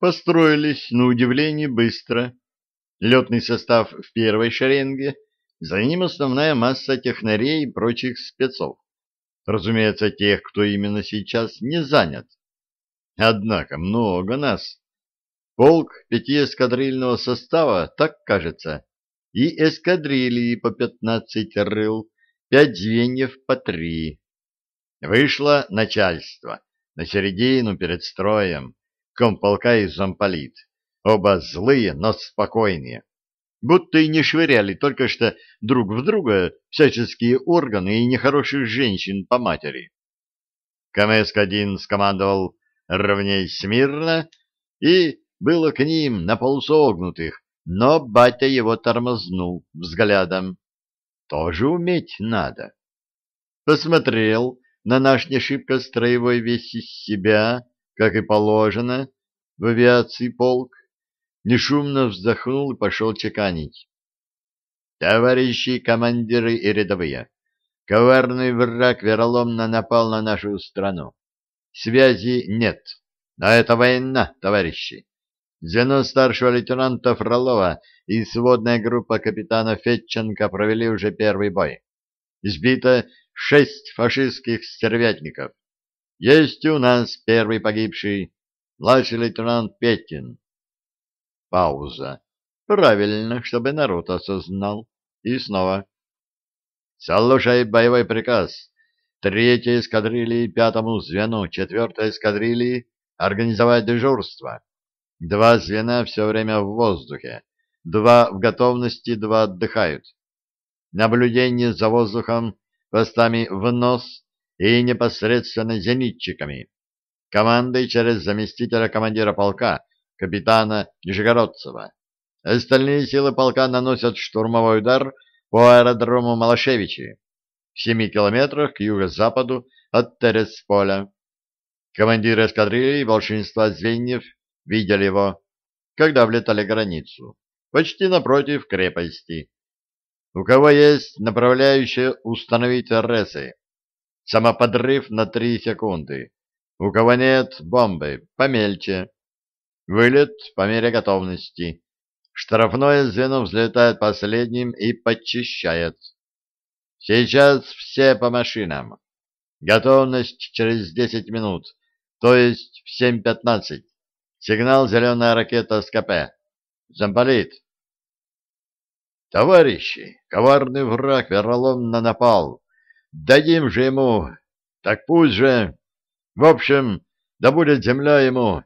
Построились, на удивление, быстро. Летный состав в первой шеренге, за ним основная масса технарей и прочих спецов. Разумеется, тех, кто именно сейчас не занят. Однако много нас. Полк пятиэскадрильного состава, так кажется, и эскадрильи по пятнадцать рыл, пять звеньев по три. Вышло начальство на середину перед строем, комполка и замполит. Оба злые, но спокойные. Будто и не швыряли только что друг в друга всяческие органы и нехороших женщин по матери. КМС-1 скомандовал «ровней смирно» и было к ним на полусогнутых, но батя его тормознул взглядом. Тоже уметь надо. Посмотрел на наш не шибко строевой весь из себя, как и положено, в авиации полк, нешумно вздохнул и пошел чеканить. Товарищи командиры и рядовые, коварный враг вероломно напал на нашу страну. Связи нет, но это война, товарищи. Звено старшего лейтенанта Фролова и сводная группа капитана Фетченко провели уже первый бой. Избито шесть фашистских стервятников. Есть у нас первый погибший, младший лейтенант Петин. Пауза. Правильно, чтобы народ осознал. И снова. Слушай боевой приказ. Третьей эскадрильи пятому звену, четвертой эскадрильи организовать дежурство. Два звена все время в воздухе. Два в готовности, два отдыхают. Наблюдение за воздухом постами в нос и непосредственно зенитчиками. Командой через заместителя командира полка, капитана Нижегородцева. Остальные силы полка наносят штурмовой удар по аэродрому Малашевичи в семи километрах к юго-западу от Тересполя. Командиры эскадрильи большинства звеньев видели его, когда влетали границу, почти напротив крепости. У кого есть направляющие установить РСы. Самоподрыв на три секунды. У кого нет, бомбы, помельче. Вылет по мере готовности. Штрафное звено взлетает последним и подчищает. Сейчас все по машинам. Готовность через 10 минут, то есть в 7.15. Сигнал «Зеленая ракета СКП». Замполит. Товарищи, коварный враг вероломно напал. Дадим же ему, так пусть же. В общем, да будет земля ему.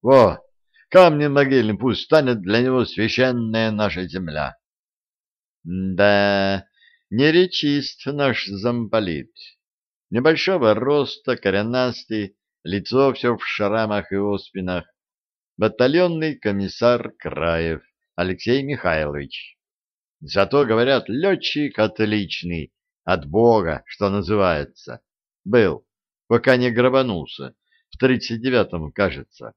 Во, камнем могильным пусть станет для него священная наша земля. Да, не речист наш замполит. Небольшого роста, коренастый, лицо все в шрамах и оспинах батальонный комиссар Краев Алексей Михайлович. Зато, говорят, летчик отличный, от Бога, что называется. Был, пока не грабанулся, в тридцать девятом, кажется.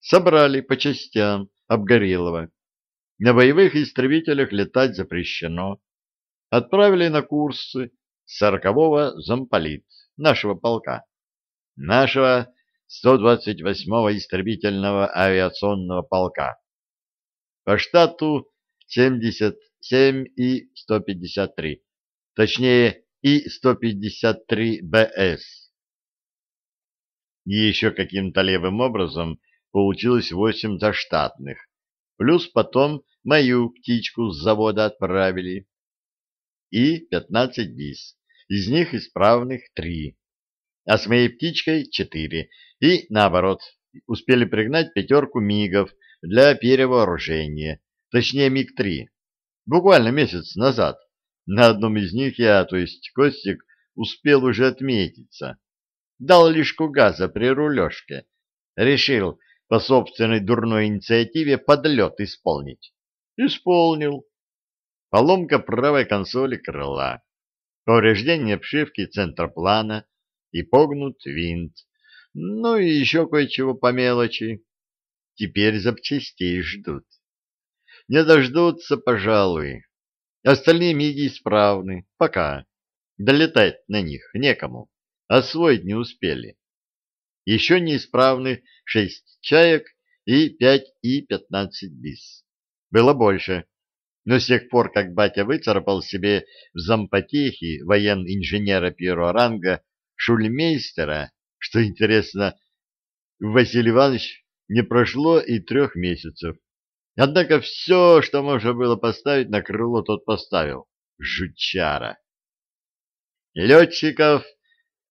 Собрали по частям Обгорелого. На боевых истребителях летать запрещено. Отправили на курсы сорокового замполит нашего полка. Нашего 128-го истребительного авиационного полка. По штату 77 и 153, точнее И-153БС. И еще каким-то левым образом получилось 8 заштатных, плюс потом мою птичку с завода отправили. И 15 БИС, из них исправных 3 а с моей птичкой четыре, и, наоборот, успели пригнать пятерку мигов для перевооружения, точнее МиГ-3, буквально месяц назад. На одном из них я, то есть Костик, успел уже отметиться. Дал лишку газа при рулежке. Решил по собственной дурной инициативе подлет исполнить. Исполнил. Поломка правой консоли крыла. Повреждение обшивки центроплана и погнут винт, ну и еще кое-чего по мелочи. Теперь запчастей ждут. Не дождутся, пожалуй. Остальные миги исправны, пока. Долетать на них некому, освоить не успели. Еще неисправны шесть чаек и 5 И-15 БИС. Было больше. Но с тех пор, как батя выцарапал себе в зампотехи воен-инженера первого ранга шульмейстера, что интересно, Василий Иванович не прошло и трех месяцев. Однако все, что можно было поставить на крыло, тот поставил. Жучара. Летчиков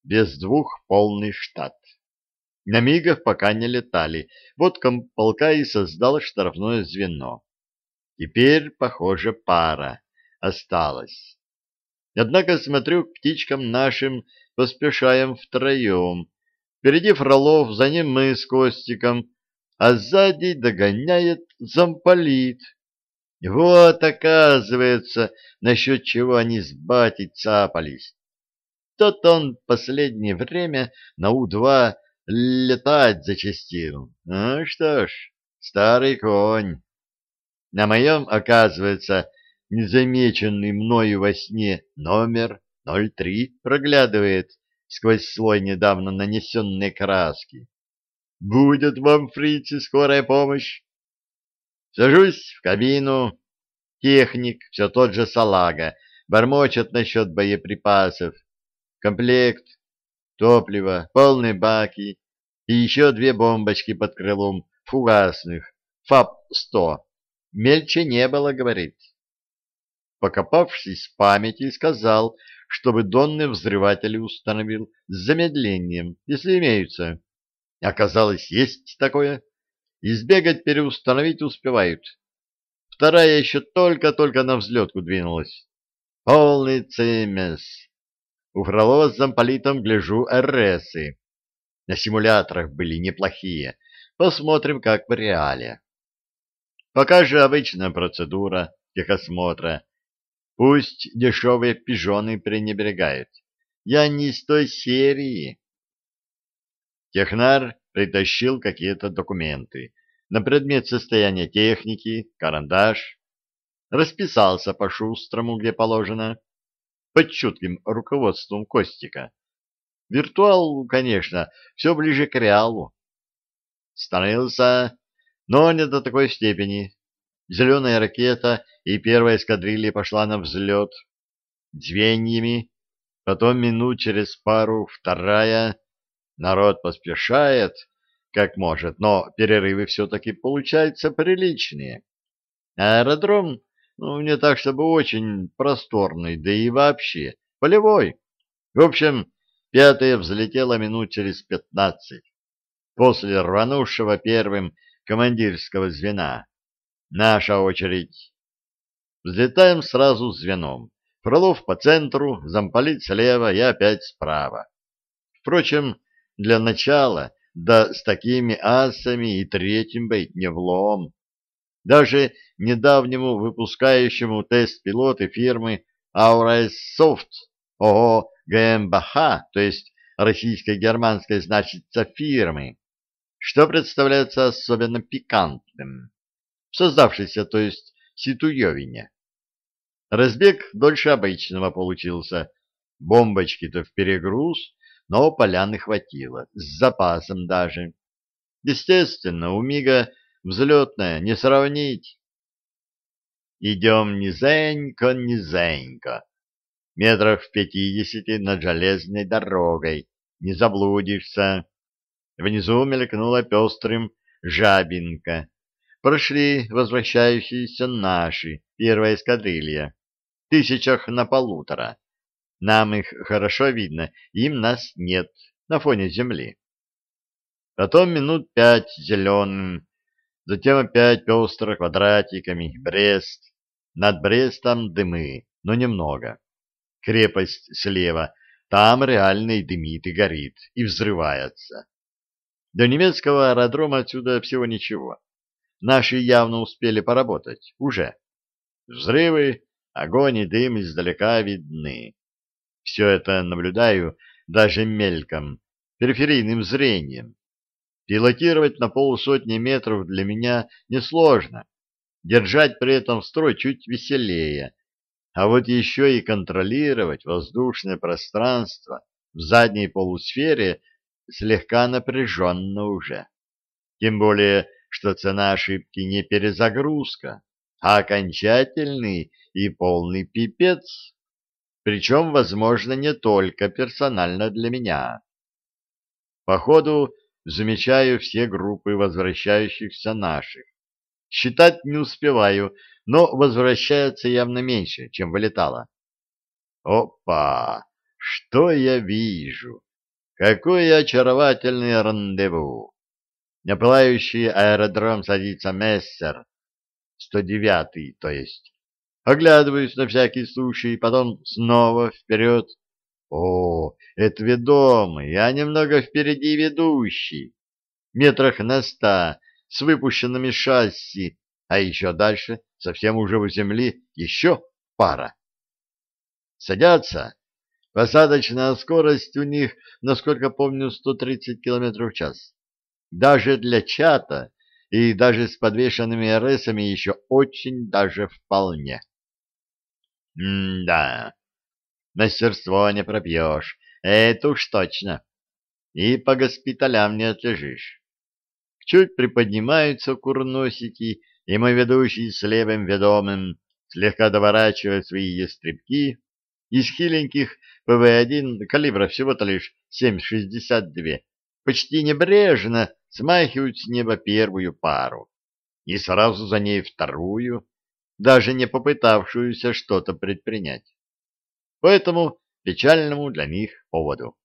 без двух полный штат. На мигах пока не летали. Вот комполка и создал штрафное звено. Теперь, похоже, пара осталась. Однако, смотрю, к птичкам нашим поспешаем втроем. Впереди Фролов, за ним мы с Костиком, а сзади догоняет замполит. Вот, оказывается, насчет чего они с батей цапались. Тот он последнее время на У-2 летать зачастил. Ну что ж, старый конь. На моем, оказывается, незамеченный мною во сне номер 03 проглядывает сквозь слой недавно нанесенной краски. Будет вам, фрицы, скорая помощь. Сажусь в кабину. Техник, все тот же салага, бормочет насчет боеприпасов комплект, топливо, полные баки и еще две бомбочки под крылом фугасных, ФАП-100. Мельче не было, говорит. Покопавшись в памяти, сказал, чтобы донные взрыватели установил с замедлением, если имеются. Оказалось, есть такое. Избегать переустановить успевают. Вторая еще только-только на взлетку двинулась. Полный цемес. У Фролова с замполитом гляжу РСы. На симуляторах были неплохие. Посмотрим, как в реале. Пока же обычная процедура техосмотра. Пусть дешевые пижоны пренебрегают. Я не из той серии. Технар притащил какие-то документы на предмет состояния техники, карандаш. Расписался по-шустрому, где положено под чутким руководством Костика. Виртуал, конечно, все ближе к реалу. Становился, но не до такой степени. Зеленая ракета и первая эскадрилья пошла на взлет. Звеньями, потом минут через пару вторая. Народ поспешает, как может, но перерывы все-таки получаются приличные. Аэродром ну, не так, чтобы очень просторный, да и вообще полевой. В общем, пятая взлетела минут через пятнадцать, после рванувшего первым командирского звена. Наша очередь. Взлетаем сразу звеном. Фролов по центру, замполит слева и опять справа. Впрочем, для начала, да с такими асами и третьим быть не влом. Даже недавнему выпускающему тест-пилоты фирмы Aurassoft ООО ГМБХ, то есть российско-германской значится фирмы, что представляется особенно пикантным, создавшейся, то есть Ситуевине. Разбег дольше обычного получился, бомбочки-то в перегруз, но поляны хватило, с запасом даже. Естественно, у Мига Взлетная, не сравнить. Идем низенько, низенько. Метров в пятидесяти над железной дорогой. Не заблудишься. Внизу мелькнула пестрым жабинка. Прошли возвращающиеся наши, первая эскадрилья. Тысячах на полутора. Нам их хорошо видно, им нас нет на фоне земли. Потом минут пять зеленым Затем опять пестро квадратиками Брест. Над Брестом дымы, но немного. Крепость слева. Там реально и дымит, и горит, и взрывается. До немецкого аэродрома отсюда всего ничего. Наши явно успели поработать. Уже. Взрывы, огонь и дым издалека видны. Все это наблюдаю даже мельком, периферийным зрением. Пилотировать на полусотни метров для меня несложно. Держать при этом строй чуть веселее. А вот еще и контролировать воздушное пространство в задней полусфере слегка напряженно уже. Тем более, что цена ошибки не перезагрузка, а окончательный и полный пипец, причем, возможно, не только персонально для меня. По ходу замечаю все группы возвращающихся наших. Считать не успеваю, но возвращается явно меньше, чем вылетало. Опа! Что я вижу? Какое очаровательное рандеву! На пылающий аэродром садится мессер, 109-й, то есть. Оглядываюсь на всякий случай, потом снова вперед. О, это ведомый, я немного впереди ведущий. Метрах на ста, с выпущенными шасси, а еще дальше, совсем уже у земли, еще пара. Садятся. Посадочная скорость у них, насколько помню, 130 км в час. Даже для чата и даже с подвешенными РСами еще очень даже вполне. М-да, мастерство не пропьешь, это уж точно. И по госпиталям не отлежишь. Чуть приподнимаются курносики, и мой ведущий с левым ведомым слегка доворачивает свои ястребки, из хиленьких ПВ-1 калибра всего-то лишь 7,62 почти небрежно смахивают с неба первую пару и сразу за ней вторую, даже не попытавшуюся что-то предпринять. Поэтому печальному для них поводу.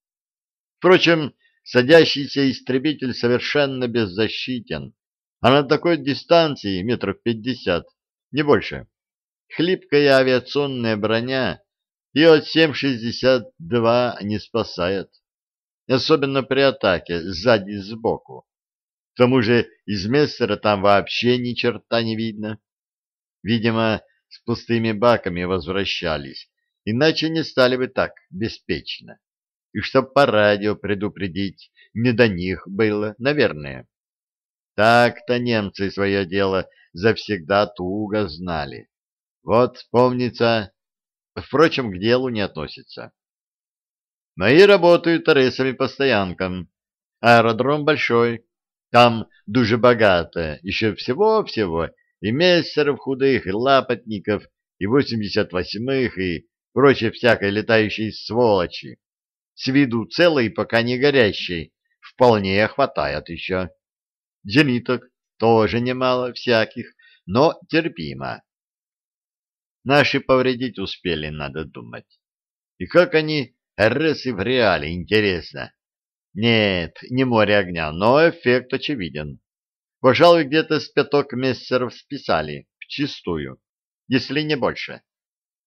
Впрочем, садящийся истребитель совершенно беззащитен, а на такой дистанции метров пятьдесят, не больше. Хлипкая авиационная броня от 7,62 не спасает, особенно при атаке сзади сбоку. К тому же из Мессера там вообще ни черта не видно. Видимо, с пустыми баками возвращались, иначе не стали бы так беспечно. И чтоб по радио предупредить, не до них было, наверное. Так-то немцы свое дело завсегда туго знали. Вот, помнится, впрочем, к делу не относится. Мои работают рейсами по стоянкам. Аэродром большой, там дуже багато, еще всего-всего, и мессеров худых, и лапотников, и восемьдесят восьмых, и прочей всякой летающей сволочи. С виду целой, пока не горящей, вполне хватает еще. Зениток тоже немало всяких, но терпимо. Наши повредить успели, надо думать. И как они РСы в реале, интересно. Нет, не море огня, но эффект очевиден. Пожалуй, где-то с пяток мессеров списали, вчистую, если не больше.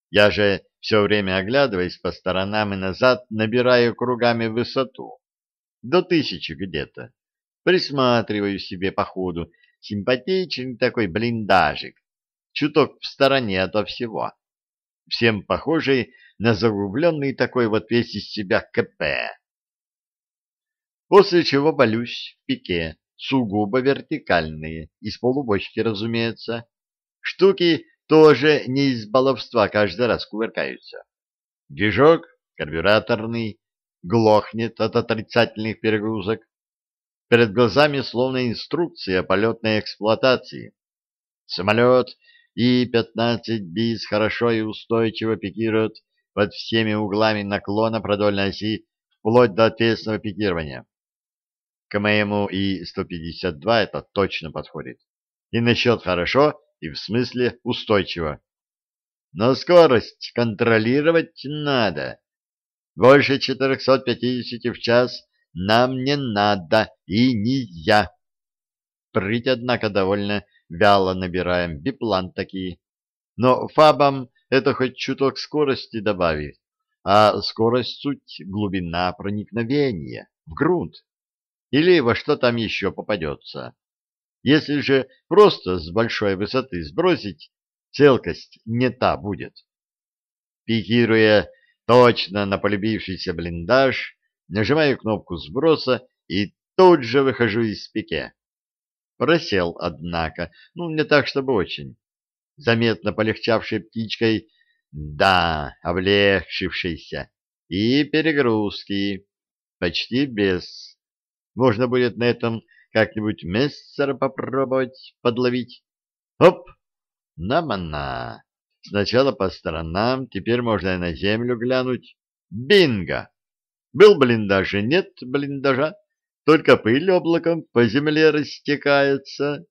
Я же все время оглядываясь по сторонам и назад, набираю кругами высоту. До тысячи где-то. Присматриваю себе по ходу. Симпатичный такой блиндажик чуток в стороне ото всего. Всем похожий на загубленный такой вот весь из себя КП. После чего болюсь в пике, сугубо вертикальные, из полубочки, разумеется. Штуки тоже не из баловства каждый раз кувыркаются. Движок карбюраторный глохнет от отрицательных перегрузок. Перед глазами словно инструкция полетной эксплуатации. Самолет и-15 БИС хорошо и устойчиво пикирует под всеми углами наклона продольной оси вплоть до ответственного пикирования. К моему И-152 это точно подходит. И насчет хорошо, и в смысле устойчиво. Но скорость контролировать надо. Больше 450 в час нам не надо и не я. Прыть, однако, довольно вяло набираем, биплан такие. Но фабам это хоть чуток скорости добавит, а скорость суть глубина проникновения в грунт или во что там еще попадется. Если же просто с большой высоты сбросить, целкость не та будет. Пикируя точно на полюбившийся блиндаж, нажимаю кнопку сброса и тут же выхожу из пике. Просел, однако, ну, не так, чтобы очень. Заметно полегчавшей птичкой, да, облегчившейся, и перегрузки, почти без. Можно будет на этом как-нибудь мессера попробовать подловить. Оп! Намана! Сначала по сторонам, теперь можно и на землю глянуть. Бинго! Был блиндаж и нет блиндажа, только пыль облаком по земле растекается.